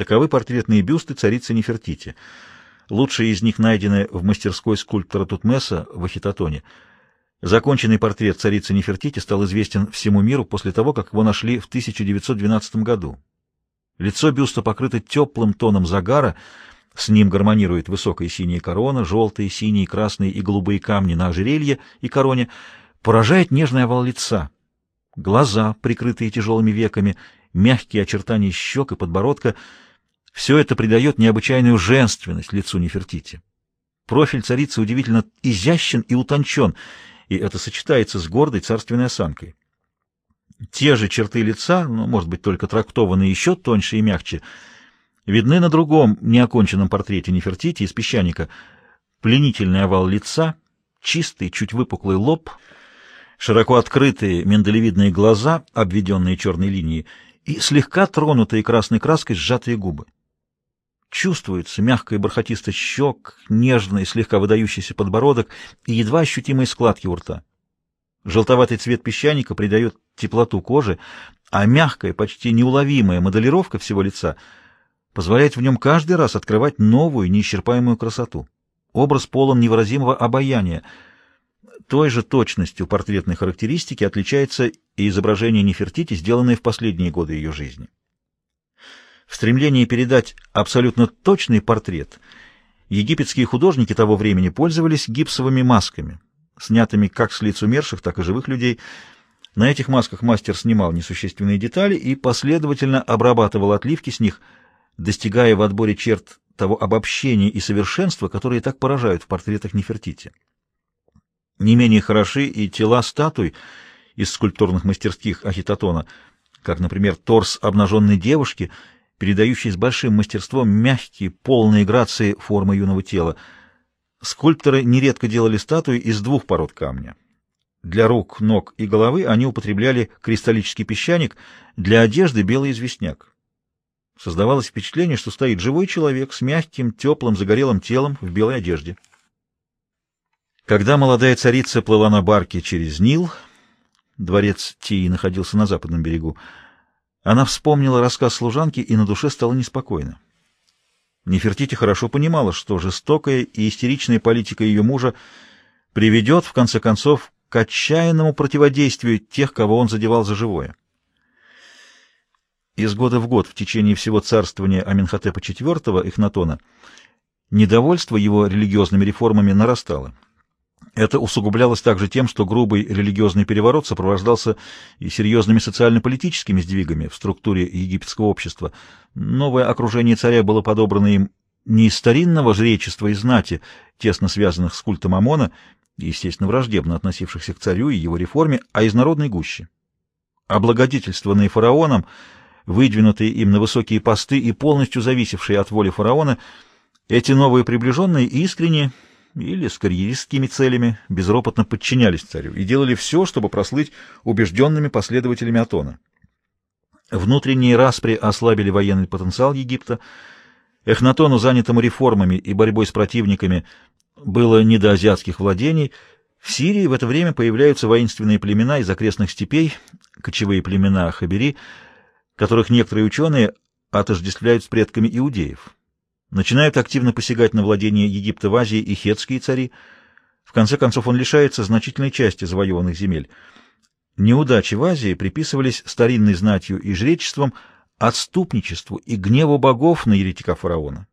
Таковы портретные бюсты царицы Нефертити. Лучшие из них найдены в мастерской скульптора Тутмеса в Ахитотоне. Законченный портрет царицы Нефертити стал известен всему миру после того, как его нашли в 1912 году. Лицо бюста покрыто теплым тоном загара, с ним гармонирует высокая синяя корона, желтые, синие, красные и голубые камни на ожерелье и короне, поражает нежный овал лица, глаза, прикрытые тяжелыми веками, мягкие очертания щек и подбородка — все это придает необычайную женственность лицу Нефертити. Профиль царицы удивительно изящен и утончен, и это сочетается с гордой царственной осанкой. Те же черты лица, но, может быть, только трактованные еще тоньше и мягче, видны на другом неоконченном портрете Нефертити из песчаника. Пленительный овал лица, чистый, чуть выпуклый лоб, широко открытые миндалевидные глаза, обведенные черной линией, и слегка тронутые красной краской сжатые губы. Чувствуется мягкая бархатистость щек, нежный, слегка выдающийся подбородок и едва ощутимые складки у рта. Желтоватый цвет песчаника придает теплоту кожи, а мягкая, почти неуловимая моделировка всего лица позволяет в нем каждый раз открывать новую, неисчерпаемую красоту. Образ полон невыразимого обаяния. Той же точностью портретной характеристики отличается и изображение Нефертити, сделанное в последние годы ее жизни. В стремлении передать абсолютно точный портрет египетские художники того времени пользовались гипсовыми масками, снятыми как с лиц умерших, так и живых людей. На этих масках мастер снимал несущественные детали и последовательно обрабатывал отливки с них, достигая в отборе черт того обобщения и совершенства, которые так поражают в портретах Нефертити. Не менее хороши и тела статуй из скульптурных мастерских Ахитотона, как, например, торс обнаженной девушки — передающий с большим мастерством мягкие, полные грации формы юного тела. Скульпторы нередко делали статуи из двух пород камня. Для рук, ног и головы они употребляли кристаллический песчаник, для одежды — белый известняк. Создавалось впечатление, что стоит живой человек с мягким, теплым, загорелым телом в белой одежде. Когда молодая царица плыла на барке через Нил, дворец Тии находился на западном берегу, она вспомнила рассказ служанки, и на душе стало неспокойно. Нефертити хорошо понимала, что жестокая и истеричная политика ее мужа приведет, в конце концов, к отчаянному противодействию тех, кого он задевал за живое. Из года в год в течение всего царствования Аменхотепа IV Эхнатона недовольство его религиозными реформами нарастало. Это усугублялось также тем, что грубый религиозный переворот сопровождался и серьезными социально-политическими сдвигами в структуре египетского общества. Новое окружение царя было подобрано им не из старинного жречества и знати, тесно связанных с культом Амона, и, естественно, враждебно относившихся к царю и его реформе, а из народной гущи. Облагодетельствованные фараоном, выдвинутые им на высокие посты и полностью зависевшие от воли фараона, эти новые приближенные искренне или с карьеристскими целями безропотно подчинялись царю и делали все, чтобы прослыть убежденными последователями Атона. Внутренние распри ослабили военный потенциал Египта. Эхнатону, занятому реформами и борьбой с противниками, было не до азиатских владений. В Сирии в это время появляются воинственные племена из окрестных степей, кочевые племена Хабери, которых некоторые ученые отождествляют с предками иудеев начинают активно посягать на владение Египта в Азии и хетские цари. В конце концов, он лишается значительной части завоеванных земель. Неудачи в Азии приписывались старинной знатью и жречеством, отступничеству и гневу богов на еретика фараона.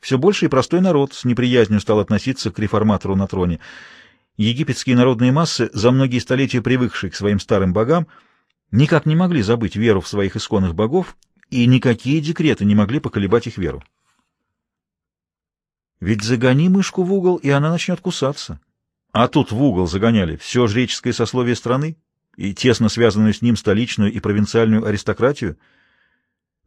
Все больше и простой народ с неприязнью стал относиться к реформатору на троне. Египетские народные массы, за многие столетия привыкшие к своим старым богам, никак не могли забыть веру в своих исконных богов, и никакие декреты не могли поколебать их веру. Ведь загони мышку в угол, и она начнет кусаться. А тут в угол загоняли все жреческое сословие страны и тесно связанную с ним столичную и провинциальную аристократию.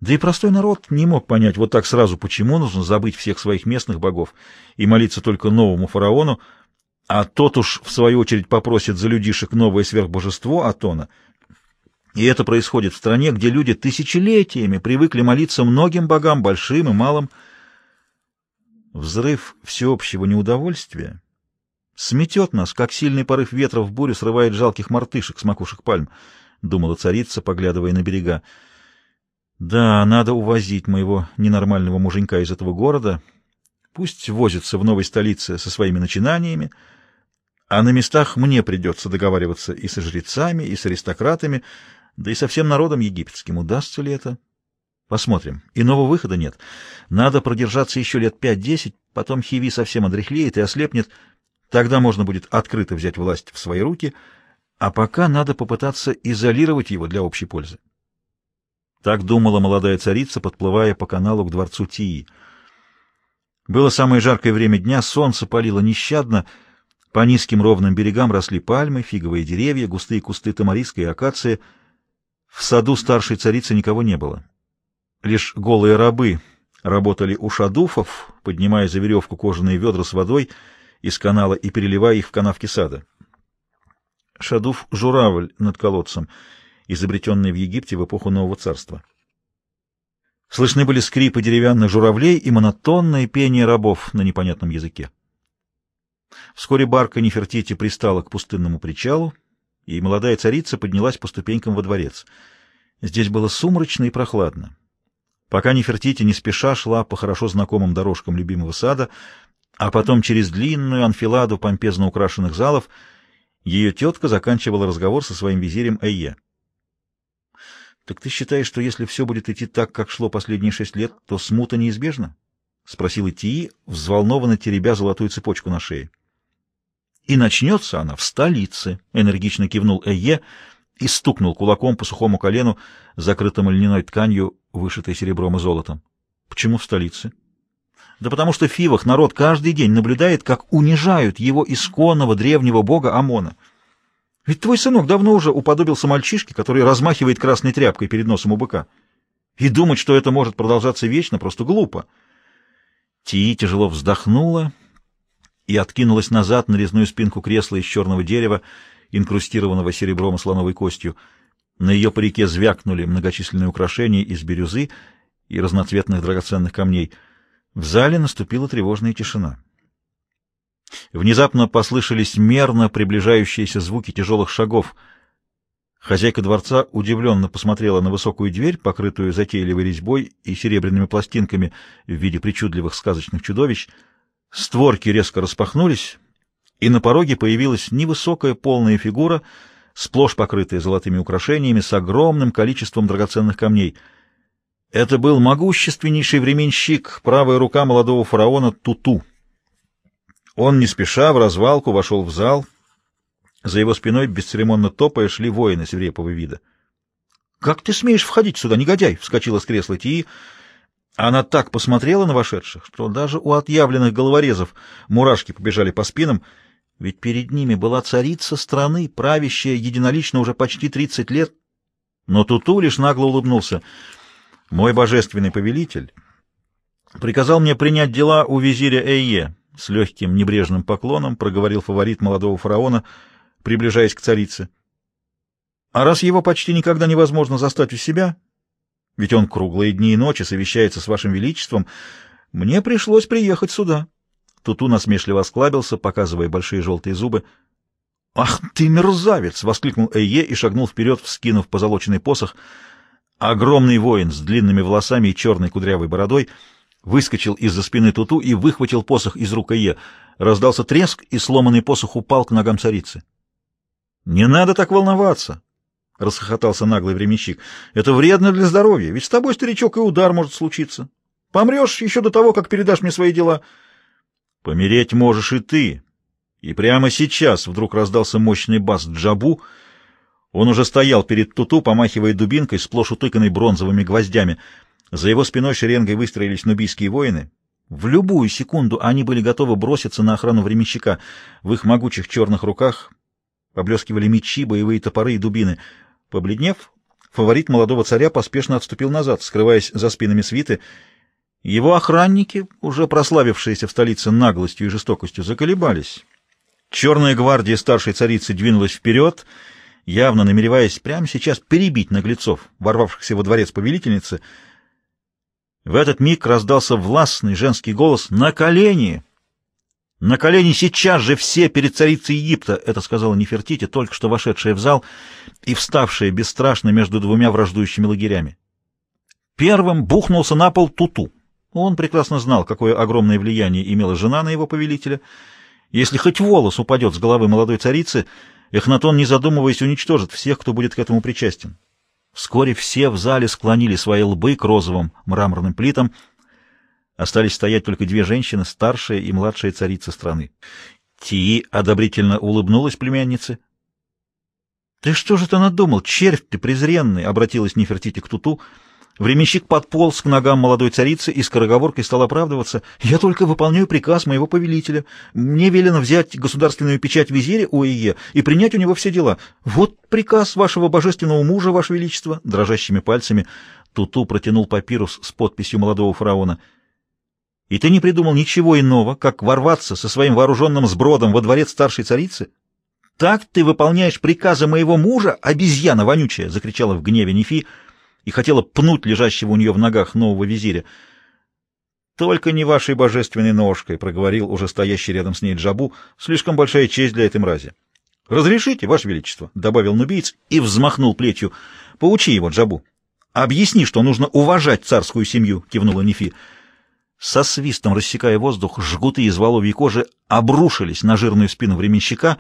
Да и простой народ не мог понять вот так сразу, почему нужно забыть всех своих местных богов и молиться только новому фараону, а тот уж, в свою очередь, попросит за людишек новое сверхбожество Атона. И это происходит в стране, где люди тысячелетиями привыкли молиться многим богам, большим и малым, Взрыв всеобщего неудовольствия сметет нас, как сильный порыв ветра в бурю срывает жалких мартышек с макушек пальм, — думала царица, поглядывая на берега. Да, надо увозить моего ненормального муженька из этого города. Пусть возится в новой столице со своими начинаниями, а на местах мне придется договариваться и со жрецами, и с аристократами, да и со всем народом египетским. Удастся ли это? Посмотрим. Иного выхода нет. Надо продержаться еще лет пять-десять, потом Хиви совсем одряхлеет и ослепнет. Тогда можно будет открыто взять власть в свои руки, а пока надо попытаться изолировать его для общей пользы. Так думала молодая царица, подплывая по каналу к дворцу Тии. Было самое жаркое время дня, солнце палило нещадно, по низким ровным берегам росли пальмы, фиговые деревья, густые кусты тамариска и акации. В саду старшей царицы никого не было. Лишь голые рабы работали у шадуфов, поднимая за веревку кожаные ведра с водой из канала и переливая их в канавки сада. Шадуф — журавль над колодцем — изобретенный в Египте в эпоху Нового Царства. Слышны были скрипы деревянных журавлей и монотонное пение рабов на непонятном языке. Вскоре барка Нефертити пристала к пустынному причалу, и молодая царица поднялась по ступенькам во дворец. Здесь было сумрачно и прохладно. Пока Нефертити не спеша шла по хорошо знакомым дорожкам любимого сада, а потом через длинную анфиладу помпезно украшенных залов, ее тетка заканчивала разговор со своим визирем Эйе. — Так ты считаешь, что если все будет идти так, как шло последние шесть лет, то смута неизбежна? — спросил Итии, взволнованно теребя золотую цепочку на шее. — И начнется она в столице, — энергично кивнул Эйе и стукнул кулаком по сухому колену, закрытому льняной тканью, вышитой серебром и золотом. — Почему в столице? — Да потому что в Фивах народ каждый день наблюдает, как унижают его исконного древнего бога Амона — ведь твой сынок давно уже уподобился мальчишке, который размахивает красной тряпкой перед носом у быка. И думать, что это может продолжаться вечно, просто глупо. Тии тяжело вздохнула и откинулась назад на резную спинку кресла из черного дерева, инкрустированного серебром и слоновой костью. На ее парике звякнули многочисленные украшения из бирюзы и разноцветных драгоценных камней. В зале наступила тревожная тишина. Внезапно послышались мерно приближающиеся звуки тяжелых шагов. Хозяйка дворца удивленно посмотрела на высокую дверь, покрытую затейливой резьбой и серебряными пластинками в виде причудливых сказочных чудовищ. Створки резко распахнулись, и на пороге появилась невысокая полная фигура, сплошь покрытая золотыми украшениями, с огромным количеством драгоценных камней. Это был могущественнейший временщик, правая рука молодого фараона Туту. Он не спеша в развалку вошел в зал. За его спиной, бесцеремонно топая, шли воины свирепого вида. — Как ты смеешь входить сюда, негодяй? — вскочила с кресла Тии. Она так посмотрела на вошедших, что даже у отъявленных головорезов мурашки побежали по спинам, ведь перед ними была царица страны, правящая единолично уже почти тридцать лет. Но Туту лишь нагло улыбнулся. «Мой божественный повелитель приказал мне принять дела у визиря Эйе, с легким небрежным поклоном проговорил фаворит молодого фараона, приближаясь к царице. А раз его почти никогда невозможно застать у себя, ведь он круглые дни и ночи совещается с вашим величеством, мне пришлось приехать сюда. Туту насмешливо осклабился, показывая большие желтые зубы. — Ах ты, мерзавец! — воскликнул Эйе и шагнул вперед, вскинув позолоченный посох. Огромный воин с длинными волосами и черной кудрявой бородой — выскочил из-за спины Туту и выхватил посох из рук Ие. Раздался треск, и сломанный посох упал к ногам царицы. — Не надо так волноваться! — расхохотался наглый временщик. — Это вредно для здоровья, ведь с тобой, старичок, и удар может случиться. Помрешь еще до того, как передашь мне свои дела. — Помереть можешь и ты. И прямо сейчас вдруг раздался мощный бас Джабу. Он уже стоял перед Туту, помахивая дубинкой, сплошь утыканной бронзовыми гвоздями — за его спиной шеренгой выстроились нубийские воины. В любую секунду они были готовы броситься на охрану временщика. В их могучих черных руках поблескивали мечи, боевые топоры и дубины. Побледнев, фаворит молодого царя поспешно отступил назад, скрываясь за спинами свиты. Его охранники, уже прославившиеся в столице наглостью и жестокостью, заколебались. Черная гвардия старшей царицы двинулась вперед, явно намереваясь прямо сейчас перебить наглецов, ворвавшихся во дворец повелительницы — в этот миг раздался властный женский голос «На колени!» «На колени сейчас же все перед царицей Египта!» — это сказала Нефертити, только что вошедшая в зал и вставшая бесстрашно между двумя враждующими лагерями. Первым бухнулся на пол Туту. Он прекрасно знал, какое огромное влияние имела жена на его повелителя. Если хоть волос упадет с головы молодой царицы, Эхнатон, не задумываясь, уничтожит всех, кто будет к этому причастен. Вскоре все в зале склонили свои лбы к розовым мраморным плитам. Остались стоять только две женщины, старшая и младшая царица страны. Тии одобрительно улыбнулась племяннице. — Ты что же ты надумал, червь ты презренный? — обратилась Нефертити к Туту. Временщик подполз к ногам молодой царицы и скороговоркой стал оправдываться. «Я только выполняю приказ моего повелителя. Мне велено взять государственную печать визиря ОИЕ и принять у него все дела. Вот приказ вашего божественного мужа, ваше величество!» Дрожащими пальцами Туту протянул папирус с подписью молодого фараона. «И ты не придумал ничего иного, как ворваться со своим вооруженным сбродом во дворец старшей царицы?» «Так ты выполняешь приказы моего мужа, обезьяна вонючая!» — закричала в гневе Нефи — и хотела пнуть лежащего у нее в ногах нового визиря. «Только не вашей божественной ножкой», — проговорил уже стоящий рядом с ней Джабу, — «слишком большая честь для этой мрази». «Разрешите, ваше величество», — добавил нубийц и взмахнул плетью. «Поучи его, Джабу. Объясни, что нужно уважать царскую семью», — кивнула Нефи. Со свистом рассекая воздух, жгуты из воловьей кожи обрушились на жирную спину временщика.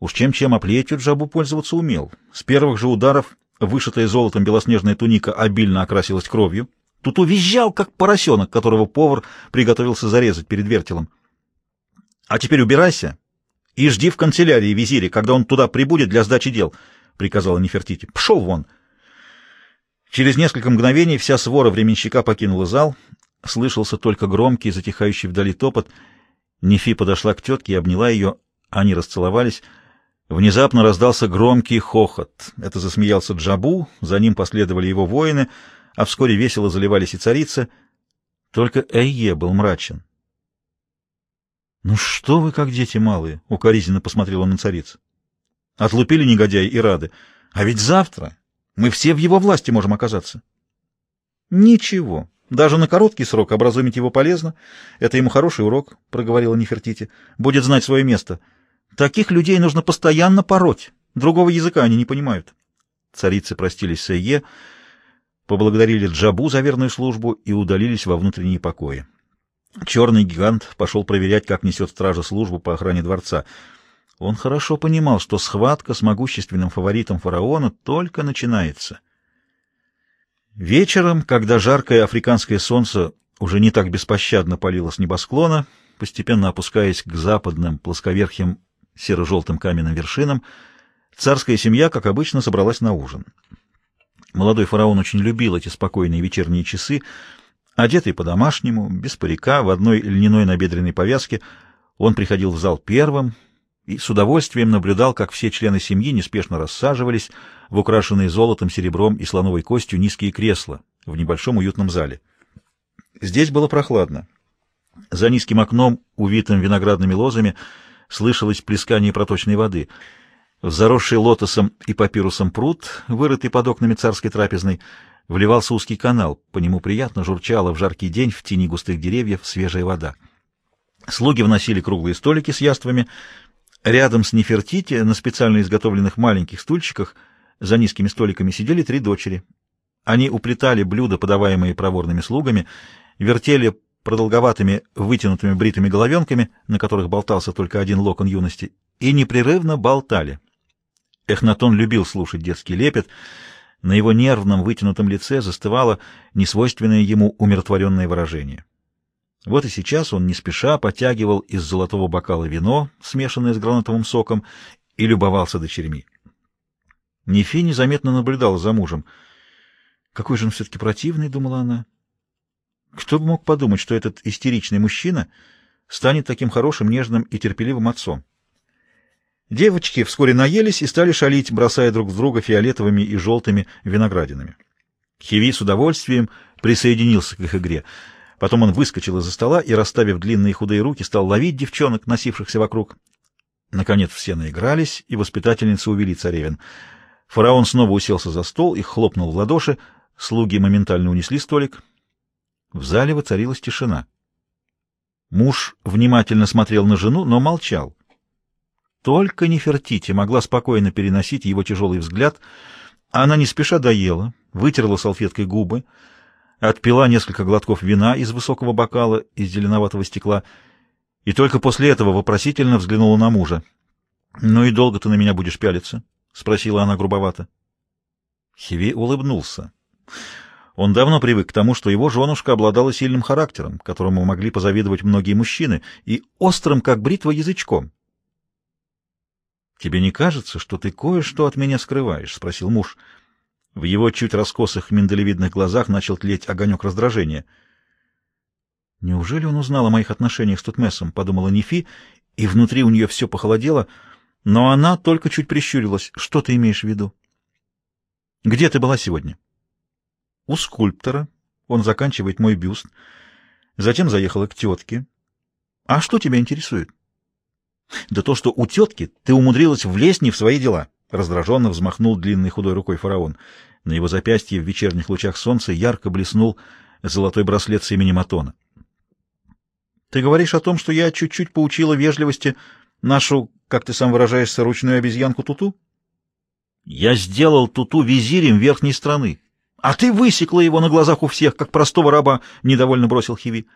Уж чем-чем, а Джабу пользоваться умел. С первых же ударов Вышитая золотом белоснежная туника обильно окрасилась кровью. Тут увизжал, как поросенок, которого повар приготовился зарезать перед вертелом. — А теперь убирайся и жди в канцелярии визире, когда он туда прибудет для сдачи дел, — приказала Нефертити. — Пшел вон! Через несколько мгновений вся свора временщика покинула зал. Слышался только громкий, затихающий вдали топот. Нефи подошла к тетке и обняла ее. Они расцеловались — Внезапно раздался громкий хохот. Это засмеялся Джабу, за ним последовали его воины, а вскоре весело заливались и царица. Только Эйе был мрачен. — Ну что вы, как дети малые! — укоризненно посмотрел он на царицу. — Отлупили негодяи и рады. А ведь завтра мы все в его власти можем оказаться. — Ничего. Даже на короткий срок образумить его полезно. Это ему хороший урок, — проговорила Нефертити. — Будет знать свое место. — Таких людей нужно постоянно пороть. Другого языка они не понимают. Царицы простились с Эйе, поблагодарили Джабу за верную службу и удалились во внутренние покои. Черный гигант пошел проверять, как несет стража службу по охране дворца. Он хорошо понимал, что схватка с могущественным фаворитом фараона только начинается. Вечером, когда жаркое африканское солнце уже не так беспощадно палило с небосклона, постепенно опускаясь к западным плосковерхим серо-желтым каменным вершинам, царская семья, как обычно, собралась на ужин. Молодой фараон очень любил эти спокойные вечерние часы, одетый по-домашнему, без парика, в одной льняной набедренной повязке, он приходил в зал первым и с удовольствием наблюдал, как все члены семьи неспешно рассаживались в украшенные золотом, серебром и слоновой костью низкие кресла в небольшом уютном зале. Здесь было прохладно. За низким окном, увитым виноградными лозами, слышалось плескание проточной воды. В заросший лотосом и папирусом пруд, вырытый под окнами царской трапезной, вливался узкий канал, по нему приятно журчала в жаркий день в тени густых деревьев свежая вода. Слуги вносили круглые столики с яствами. Рядом с Нефертити на специально изготовленных маленьких стульчиках за низкими столиками сидели три дочери. Они уплетали блюда, подаваемые проворными слугами, вертели продолговатыми вытянутыми бритыми головенками, на которых болтался только один локон юности, и непрерывно болтали. Эхнатон любил слушать детский лепет, на его нервном вытянутом лице застывало несвойственное ему умиротворенное выражение. Вот и сейчас он не спеша потягивал из золотого бокала вино, смешанное с гранатовым соком, и любовался дочерьми. Нефи незаметно наблюдала за мужем. «Какой же он все-таки противный», — думала она. Кто бы мог подумать, что этот истеричный мужчина станет таким хорошим, нежным и терпеливым отцом? Девочки вскоре наелись и стали шалить, бросая друг в друга фиолетовыми и желтыми виноградинами. Хиви с удовольствием присоединился к их игре. Потом он выскочил из-за стола и, расставив длинные худые руки, стал ловить девчонок, носившихся вокруг. Наконец все наигрались, и воспитательницы увели царевин. Фараон снова уселся за стол и хлопнул в ладоши. Слуги моментально унесли столик. В зале воцарилась тишина. Муж внимательно смотрел на жену, но молчал. Только Нефертити могла спокойно переносить его тяжелый взгляд. Она не спеша доела, вытерла салфеткой губы, отпила несколько глотков вина из высокого бокала из зеленоватого стекла и только после этого вопросительно взглянула на мужа. — Ну и долго ты на меня будешь пялиться? — спросила она грубовато. Хиви улыбнулся. Он давно привык к тому, что его женушка обладала сильным характером, которому могли позавидовать многие мужчины, и острым, как бритва, язычком. «Тебе не кажется, что ты кое-что от меня скрываешь?» — спросил муж. В его чуть раскосых миндалевидных глазах начал тлеть огонек раздражения. «Неужели он узнал о моих отношениях с Тутмесом?» — подумала Нефи, и внутри у нее все похолодело, но она только чуть прищурилась. «Что ты имеешь в виду?» «Где ты была сегодня?» «У скульптора. Он заканчивает мой бюст. Затем заехала к тетке. А что тебя интересует?» Да то, что у тетки ты умудрилась влезть не в свои дела. Раздраженно взмахнул длинной худой рукой фараон. На его запястье в вечерних лучах солнца ярко блеснул золотой браслет с именем Атона. Ты говоришь о том, что я чуть-чуть поучила вежливости нашу, как ты сам выражаешься, ручную обезьянку Туту? Я сделал Туту визирем верхней страны. А ты высекла его на глазах у всех, как простого раба, — недовольно бросил Хиви.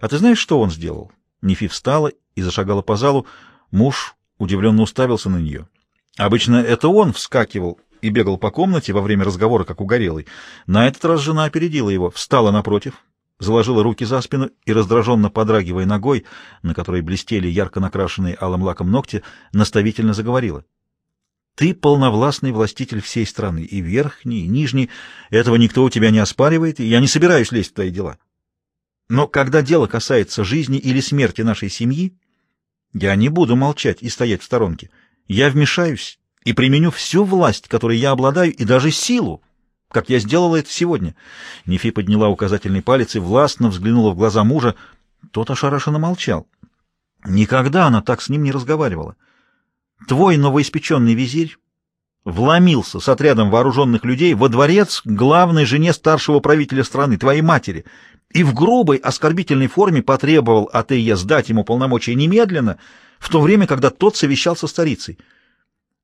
А ты знаешь, что он сделал? Нефи встала и зашагала по залу. Муж удивленно уставился на нее. Обычно это он вскакивал и бегал по комнате во время разговора, как угорелый. На этот раз жена опередила его, встала напротив, заложила руки за спину и, раздраженно подрагивая ногой, на которой блестели ярко накрашенные алым лаком ногти, наставительно заговорила. «Ты полновластный властитель всей страны, и верхний, и нижний. Этого никто у тебя не оспаривает, и я не собираюсь лезть в твои дела. Но когда дело касается жизни или смерти нашей семьи, я не буду молчать и стоять в сторонке. Я вмешаюсь и применю всю власть, которой я обладаю, и даже силу, как я сделала это сегодня. Нефи подняла указательный палец и властно взглянула в глаза мужа. Тот ошарашенно молчал. Никогда она так с ним не разговаривала. Твой новоиспеченный визирь вломился с отрядом вооруженных людей во дворец главной жене старшего правителя страны, твоей матери, и в грубой оскорбительной форме потребовал от Эйя сдать ему полномочия немедленно, в то время, когда тот совещался с царицей.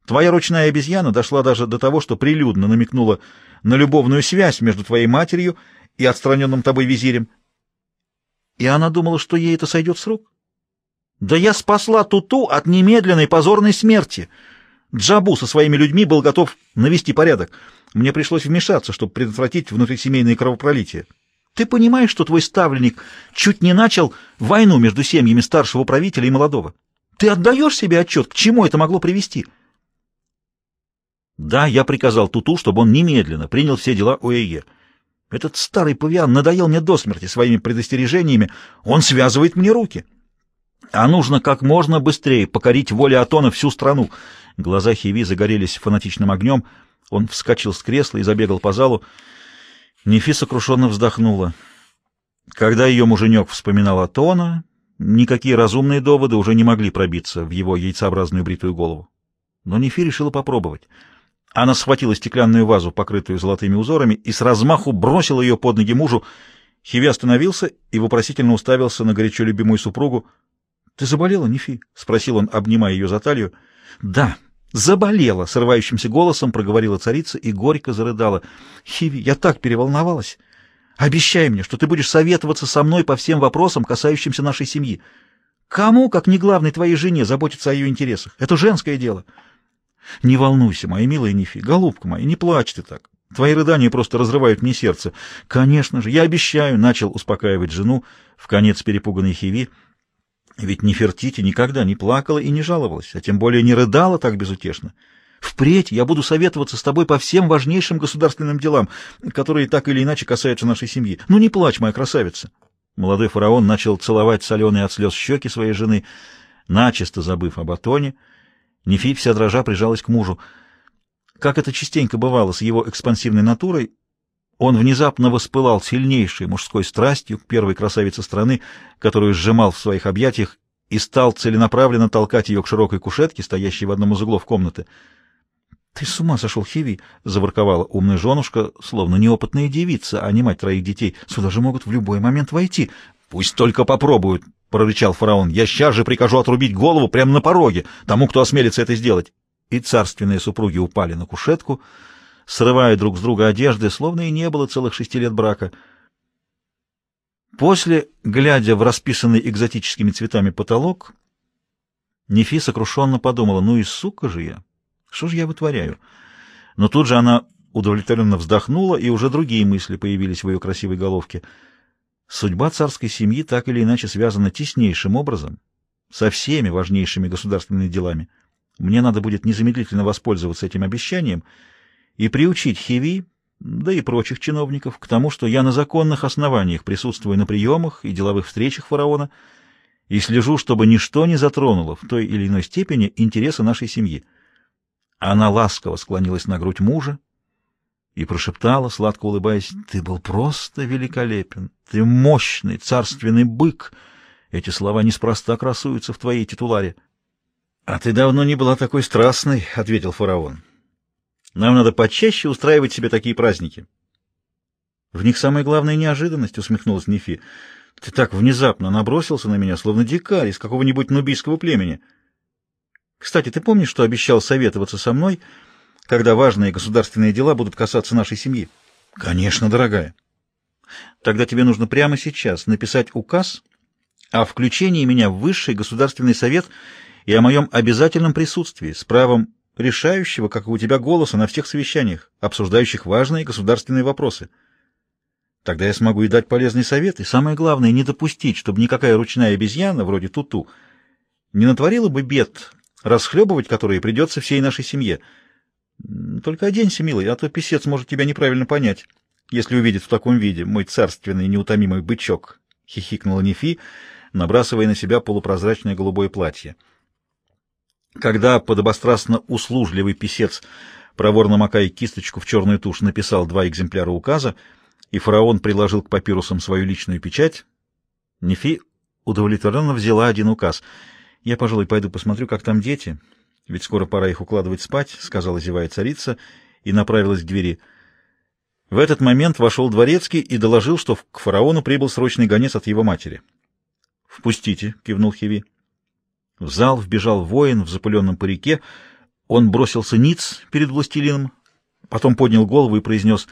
Твоя ручная обезьяна дошла даже до того, что прилюдно намекнула на любовную связь между твоей матерью и отстраненным тобой визирем. И она думала, что ей это сойдет с рук. Да я спасла Туту от немедленной позорной смерти. Джабу со своими людьми был готов навести порядок. Мне пришлось вмешаться, чтобы предотвратить внутрисемейные кровопролития. Ты понимаешь, что твой ставленник чуть не начал войну между семьями старшего правителя и молодого? Ты отдаешь себе отчет, к чему это могло привести? Да, я приказал Туту, чтобы он немедленно принял все дела ОЭЕ. Этот старый павиан надоел мне до смерти своими предостережениями. Он связывает мне руки. А нужно как можно быстрее покорить воле Атона всю страну. Глаза Хиви загорелись фанатичным огнем. Он вскочил с кресла и забегал по залу. Нефи сокрушенно вздохнула. Когда ее муженек вспоминал о Тона, никакие разумные доводы уже не могли пробиться в его яйцеобразную бритую голову. Но Нефи решила попробовать. Она схватила стеклянную вазу, покрытую золотыми узорами, и с размаху бросила ее под ноги мужу. Хиви остановился и вопросительно уставился на горячо любимую супругу. — Ты заболела, Нефи? — спросил он, обнимая ее за талию. — Да, «Заболела!» — срывающимся голосом проговорила царица и горько зарыдала. «Хиви, я так переволновалась! Обещай мне, что ты будешь советоваться со мной по всем вопросам, касающимся нашей семьи. Кому, как не главной твоей жене, заботиться о ее интересах? Это женское дело!» «Не волнуйся, моя милая Нифи, голубка моя, не плачь ты так. Твои рыдания просто разрывают мне сердце. Конечно же, я обещаю!» — начал успокаивать жену, в конец перепуганной Хиви — ведь Нефертити никогда не плакала и не жаловалась, а тем более не рыдала так безутешно. Впредь я буду советоваться с тобой по всем важнейшим государственным делам, которые так или иначе касаются нашей семьи. Ну не плачь, моя красавица. Молодой фараон начал целовать соленые от слез щеки своей жены, начисто забыв об Атоне. Нефи вся дрожа прижалась к мужу. Как это частенько бывало с его экспансивной натурой, он внезапно воспылал сильнейшей мужской страстью к первой красавице страны, которую сжимал в своих объятиях, и стал целенаправленно толкать ее к широкой кушетке, стоящей в одном из углов комнаты. — Ты с ума сошел, Хиви! — заворковала умная женушка, словно неопытная девица, а не мать троих детей. — Сюда же могут в любой момент войти. — Пусть только попробуют! — прорычал фараон. — Я сейчас же прикажу отрубить голову прямо на пороге тому, кто осмелится это сделать. И царственные супруги упали на кушетку, — срывая друг с друга одежды, словно и не было целых шести лет брака. После, глядя в расписанный экзотическими цветами потолок, Нефи сокрушенно подумала, ну и сука же я, что же я вытворяю? Но тут же она удовлетворенно вздохнула, и уже другие мысли появились в ее красивой головке. Судьба царской семьи так или иначе связана теснейшим образом со всеми важнейшими государственными делами. Мне надо будет незамедлительно воспользоваться этим обещанием и приучить Хиви, да и прочих чиновников, к тому, что я на законных основаниях присутствую на приемах и деловых встречах фараона и слежу, чтобы ничто не затронуло в той или иной степени интересы нашей семьи. Она ласково склонилась на грудь мужа и прошептала, сладко улыбаясь, «Ты был просто великолепен, ты мощный, царственный бык. Эти слова неспроста красуются в твоей титуларе». «А ты давно не была такой страстной», — ответил фараон. «Нам надо почаще устраивать себе такие праздники». «В них самая главная неожиданность», — усмехнулась Нефи. «Ты так внезапно набросился на меня, словно дикарь из какого-нибудь нубийского племени. Кстати, ты помнишь, что обещал советоваться со мной, когда важные государственные дела будут касаться нашей семьи?» «Конечно, дорогая». «Тогда тебе нужно прямо сейчас написать указ о включении меня в Высший государственный совет — и о моем обязательном присутствии с правом решающего, как и у тебя, голоса на всех совещаниях, обсуждающих важные государственные вопросы. Тогда я смогу и дать полезный совет, и самое главное, не допустить, чтобы никакая ручная обезьяна, вроде Туту, не натворила бы бед, расхлебывать которые придется всей нашей семье. Только оденься, милый, а то писец может тебя неправильно понять, если увидит в таком виде мой царственный неутомимый бычок, — хихикнула Нефи, набрасывая на себя полупрозрачное голубое платье. Когда подобострастно услужливый писец, проворно макая кисточку в черную тушь, написал два экземпляра указа, и фараон приложил к папирусам свою личную печать, Нефи удовлетворенно взяла один указ. «Я, пожалуй, пойду посмотрю, как там дети, ведь скоро пора их укладывать спать», — сказала зевая царица и направилась к двери. В этот момент вошел дворецкий и доложил, что к фараону прибыл срочный гонец от его матери. «Впустите», — кивнул Хиви. В зал вбежал воин в запыленном парике. Он бросился ниц перед властелином, потом поднял голову и произнес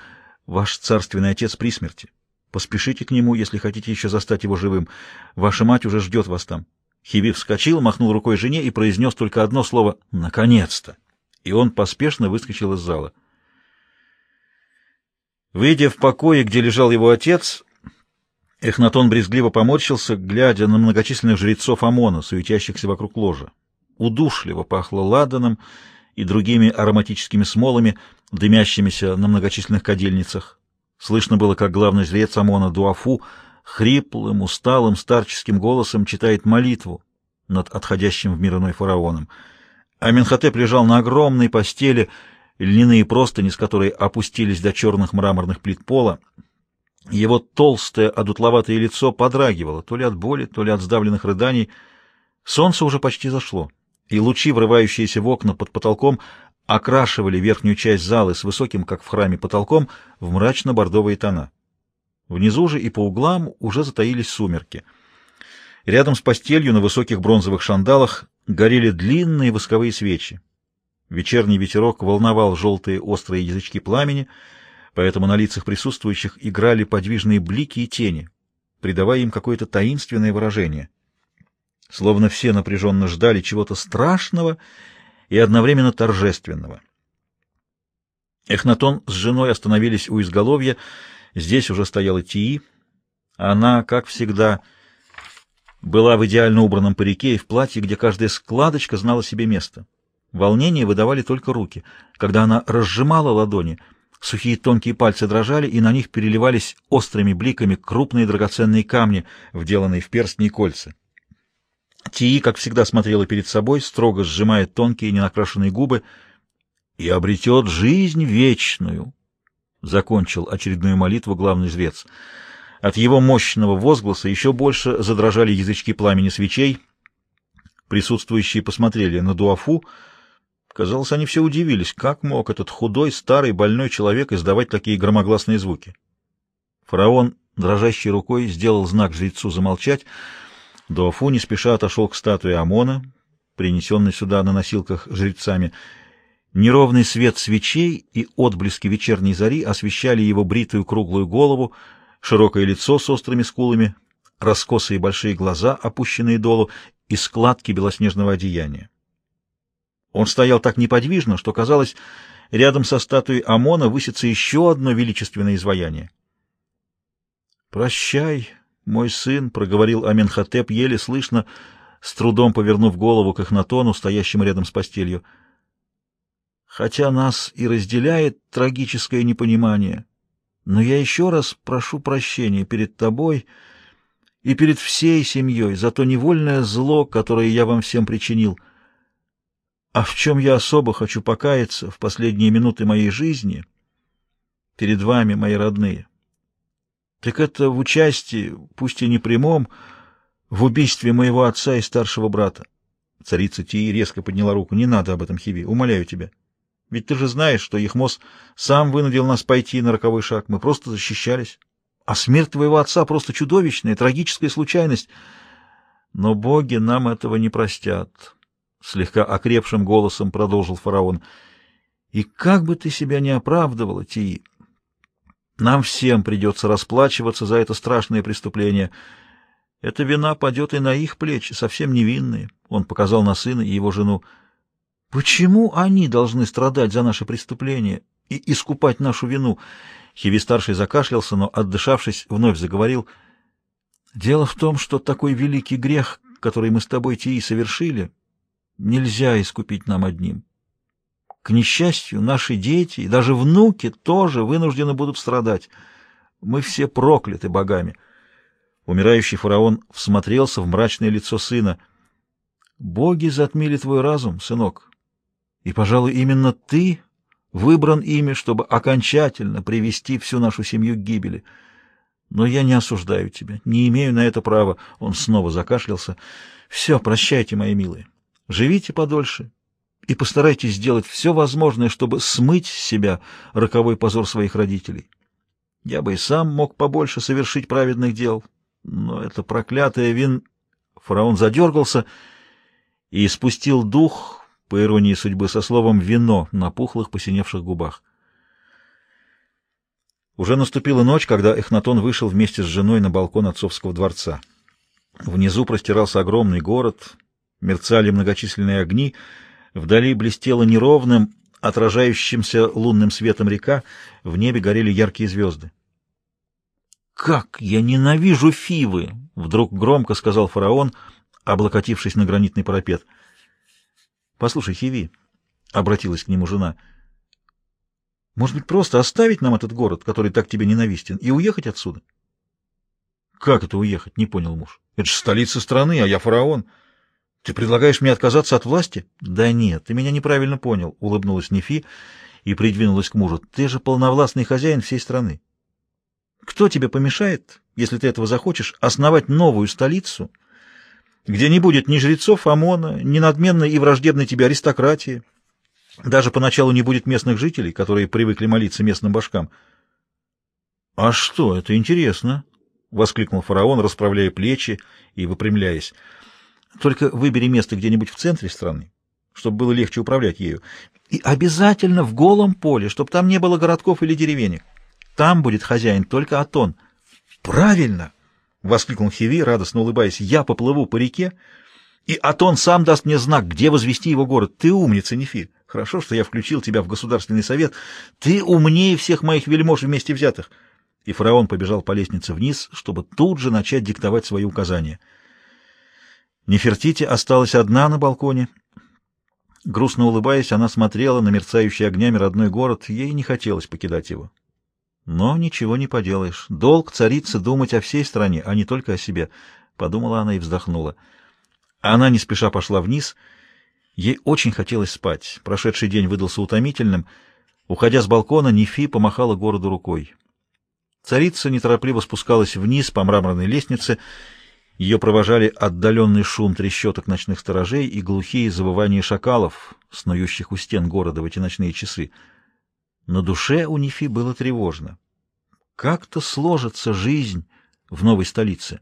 «Ваш царственный отец при смерти. Поспешите к нему, если хотите еще застать его живым. Ваша мать уже ждет вас там». Хиви вскочил, махнул рукой жене и произнес только одно слово «Наконец-то!» И он поспешно выскочил из зала. Выйдя в покое, где лежал его отец, Эхнатон брезгливо поморщился, глядя на многочисленных жрецов ОМОНа, суетящихся вокруг ложа. Удушливо пахло ладаном и другими ароматическими смолами, дымящимися на многочисленных кадильницах. Слышно было, как главный жрец ОМОНа Дуафу хриплым, усталым, старческим голосом читает молитву над отходящим в мир иной фараоном. Аменхотеп лежал на огромной постели, льняные простыни, с которой опустились до черных мраморных плит пола, его толстое, одутловатое лицо подрагивало, то ли от боли, то ли от сдавленных рыданий. Солнце уже почти зашло, и лучи, врывающиеся в окна под потолком, окрашивали верхнюю часть залы с высоким, как в храме, потолком в мрачно-бордовые тона. Внизу же и по углам уже затаились сумерки. Рядом с постелью на высоких бронзовых шандалах горели длинные восковые свечи. Вечерний ветерок волновал желтые острые язычки пламени — поэтому на лицах присутствующих играли подвижные блики и тени, придавая им какое-то таинственное выражение. Словно все напряженно ждали чего-то страшного и одновременно торжественного. Эхнатон с женой остановились у изголовья, здесь уже стояла Тии. Она, как всегда, была в идеально убранном парике и в платье, где каждая складочка знала себе место. Волнение выдавали только руки. Когда она разжимала ладони — Сухие тонкие пальцы дрожали, и на них переливались острыми бликами крупные драгоценные камни, вделанные в перстни и кольца. Тии, как всегда, смотрела перед собой, строго сжимая тонкие ненакрашенные губы, и обретет жизнь вечную. Закончил очередную молитву главный жрец. От его мощного возгласа еще больше задрожали язычки пламени свечей. Присутствующие посмотрели на Дуафу, Казалось, они все удивились, как мог этот худой, старый, больной человек издавать такие громогласные звуки. Фараон, дрожащей рукой, сделал знак жрецу замолчать. Дуафу не спеша отошел к статуе Амона, принесенной сюда на носилках жрецами. Неровный свет свечей и отблески вечерней зари освещали его бритую круглую голову, широкое лицо с острыми скулами, раскосые большие глаза, опущенные долу, и складки белоснежного одеяния. Он стоял так неподвижно, что, казалось, рядом со статуей Амона высится еще одно величественное изваяние. «Прощай, мой сын», — проговорил Аменхотеп еле слышно, с трудом повернув голову к Эхнатону, стоящему рядом с постелью. «Хотя нас и разделяет трагическое непонимание, но я еще раз прошу прощения перед тобой и перед всей семьей за то невольное зло, которое я вам всем причинил». А в чем я особо хочу покаяться в последние минуты моей жизни перед вами, мои родные, так это в участии, пусть и не прямом, в убийстве моего отца и старшего брата. Царица Тии резко подняла руку. Не надо об этом, Хиви, умоляю тебя. Ведь ты же знаешь, что Ехмос сам вынудил нас пойти на роковой шаг. Мы просто защищались. А смерть твоего отца просто чудовищная, трагическая случайность. Но боги нам этого не простят слегка окрепшим голосом продолжил фараон. И как бы ты себя не оправдывала, Тии, нам всем придется расплачиваться за это страшное преступление. Эта вина падет и на их плечи, совсем невинные. Он показал на сына и его жену. Почему они должны страдать за наше преступление и искупать нашу вину? Хиви-старший закашлялся, но, отдышавшись, вновь заговорил. Дело в том, что такой великий грех, который мы с тобой, Тии, совершили, нельзя искупить нам одним. К несчастью, наши дети и даже внуки тоже вынуждены будут страдать. Мы все прокляты богами. Умирающий фараон всмотрелся в мрачное лицо сына. Боги затмили твой разум, сынок. И, пожалуй, именно ты выбран ими, чтобы окончательно привести всю нашу семью к гибели. Но я не осуждаю тебя, не имею на это права. Он снова закашлялся. Все, прощайте, мои милые. Живите подольше и постарайтесь сделать все возможное, чтобы смыть с себя роковой позор своих родителей. Я бы и сам мог побольше совершить праведных дел, но это проклятое вин... Фараон задергался и спустил дух, по иронии судьбы, со словом «вино» на пухлых посиневших губах. Уже наступила ночь, когда Эхнатон вышел вместе с женой на балкон отцовского дворца. Внизу простирался огромный город, мерцали многочисленные огни, вдали блестела неровным, отражающимся лунным светом река, в небе горели яркие звезды. «Как я ненавижу Фивы!» — вдруг громко сказал фараон, облокотившись на гранитный парапет. «Послушай, Хиви», — обратилась к нему жена, — «может быть, просто оставить нам этот город, который так тебе ненавистен, и уехать отсюда?» «Как это уехать?» — не понял муж. «Это же столица страны, а я фараон». Ты предлагаешь мне отказаться от власти? Да нет, ты меня неправильно понял, улыбнулась Нефи и придвинулась к мужу. Ты же полновластный хозяин всей страны. Кто тебе помешает, если ты этого захочешь, основать новую столицу, где не будет ни жрецов Амона, ни надменной и враждебной тебе аристократии, даже поначалу не будет местных жителей, которые привыкли молиться местным башкам? — А что, это интересно! — воскликнул фараон, расправляя плечи и выпрямляясь. Только выбери место где-нибудь в центре страны, чтобы было легче управлять ею. И обязательно в голом поле, чтобы там не было городков или деревенек. Там будет хозяин только Атон. Правильно! — воскликнул Хиви, радостно улыбаясь. Я поплыву по реке, и Атон сам даст мне знак, где возвести его город. Ты умница, Нефи. Хорошо, что я включил тебя в государственный совет. Ты умнее всех моих вельмож вместе взятых. И фараон побежал по лестнице вниз, чтобы тут же начать диктовать свои указания. Нефертити осталась одна на балконе. Грустно улыбаясь, она смотрела на мерцающий огнями родной город, ей не хотелось покидать его. Но ничего не поделаешь. Долг царицы думать о всей стране, а не только о себе, — подумала она и вздохнула. Она не спеша пошла вниз. Ей очень хотелось спать. Прошедший день выдался утомительным. Уходя с балкона, Нефи помахала городу рукой. Царица неторопливо спускалась вниз по мраморной лестнице ее провожали отдаленный шум трещоток ночных сторожей и глухие завывания шакалов, снующих у стен города в эти ночные часы. На душе у Нефи было тревожно. Как-то сложится жизнь в новой столице.